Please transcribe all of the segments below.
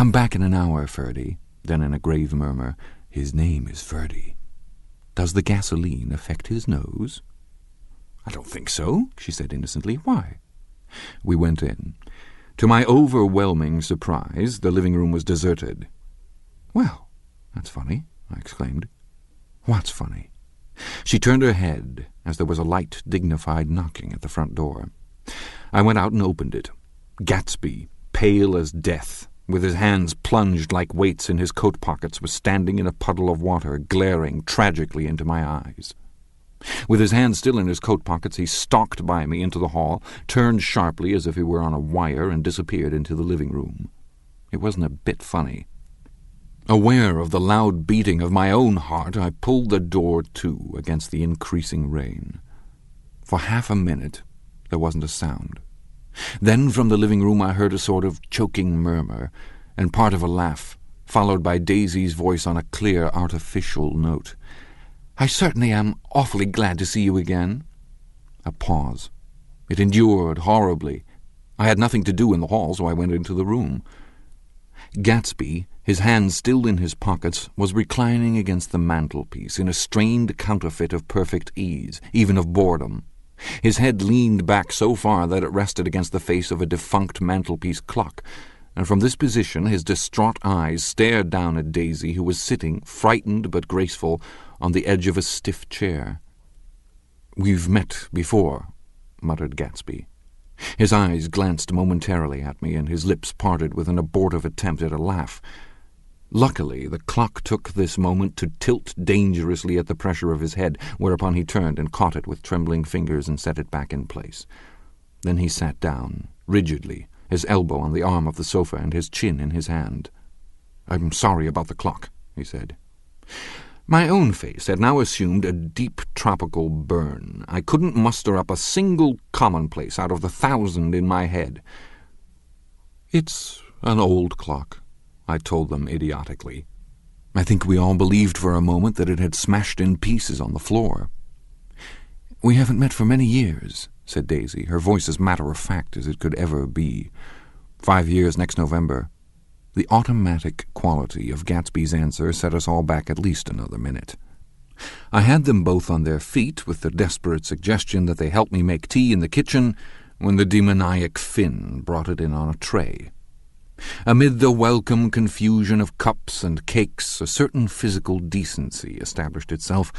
Come back in an hour, Ferdie. Then in a grave murmur, His name is Ferdie. Does the gasoline affect his nose? I don't think so, she said innocently. Why? We went in. To my overwhelming surprise, the living room was deserted. Well, that's funny, I exclaimed. What's funny? She turned her head as there was a light, dignified knocking at the front door. I went out and opened it. Gatsby, pale as death, with his hands plunged like weights in his coat pockets, was standing in a puddle of water, glaring tragically into my eyes. With his hands still in his coat pockets, he stalked by me into the hall, turned sharply as if he were on a wire, and disappeared into the living room. It wasn't a bit funny. Aware of the loud beating of my own heart, I pulled the door to against the increasing rain. For half a minute there wasn't a sound. Then from the living room I heard a sort of choking murmur, and part of a laugh, followed by Daisy's voice on a clear, artificial note. I certainly am awfully glad to see you again. A pause. It endured horribly. I had nothing to do in the hall, so I went into the room. Gatsby, his hands still in his pockets, was reclining against the mantelpiece in a strained counterfeit of perfect ease, even of boredom. His head leaned back so far that it rested against the face of a defunct mantelpiece clock, and from this position his distraught eyes stared down at Daisy, who was sitting, frightened but graceful, on the edge of a stiff chair. We've met before, muttered Gatsby. His eyes glanced momentarily at me, and his lips parted with an abortive attempt at a laugh. Luckily, the clock took this moment to tilt dangerously at the pressure of his head, whereupon he turned and caught it with trembling fingers and set it back in place. Then he sat down, rigidly, his elbow on the arm of the sofa and his chin in his hand. I'm sorry about the clock, he said. My own face had now assumed a deep tropical burn. I couldn't muster up a single commonplace out of the thousand in my head. It's an old clock, I told them idiotically. I think we all believed for a moment that it had smashed in pieces on the floor. We haven't met for many years, said Daisy, her voice as matter of fact as it could ever be. Five years next November. The automatic quality of Gatsby's answer set us all back at least another minute. I had them both on their feet with the desperate suggestion that they help me make tea in the kitchen when the demoniac Finn brought it in on a tray. Amid the welcome confusion of cups and cakes, a certain physical decency established itself.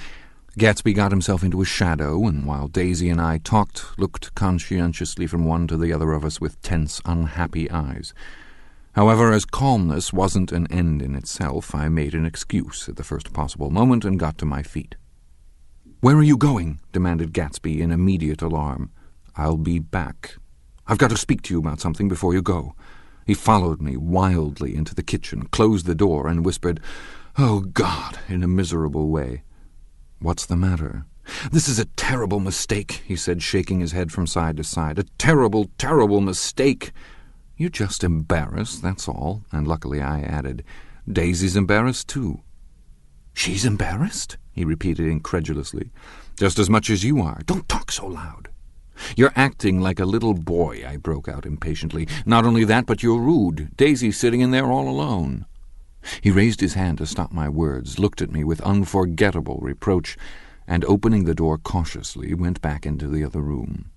Gatsby got himself into a shadow, and while Daisy and I talked, looked conscientiously from one to the other of us with tense, unhappy eyes. However, as calmness wasn't an end in itself, I made an excuse at the first possible moment and got to my feet. Where are you going? demanded Gatsby in immediate alarm. I'll be back. I've got to speak to you about something before you go. He followed me wildly into the kitchen, closed the door, and whispered, Oh, God, in a miserable way. What's the matter? This is a terrible mistake, he said, shaking his head from side to side. A terrible, terrible mistake. You're just embarrassed, that's all. And luckily I added, Daisy's embarrassed too. She's embarrassed? he repeated incredulously. Just as much as you are. Don't talk so loud. You're acting like a little boy, I broke out impatiently. Not only that, but you're rude. Daisy's sitting in there all alone. He raised his hand to stop my words, looked at me with unforgettable reproach, and opening the door cautiously, went back into the other room.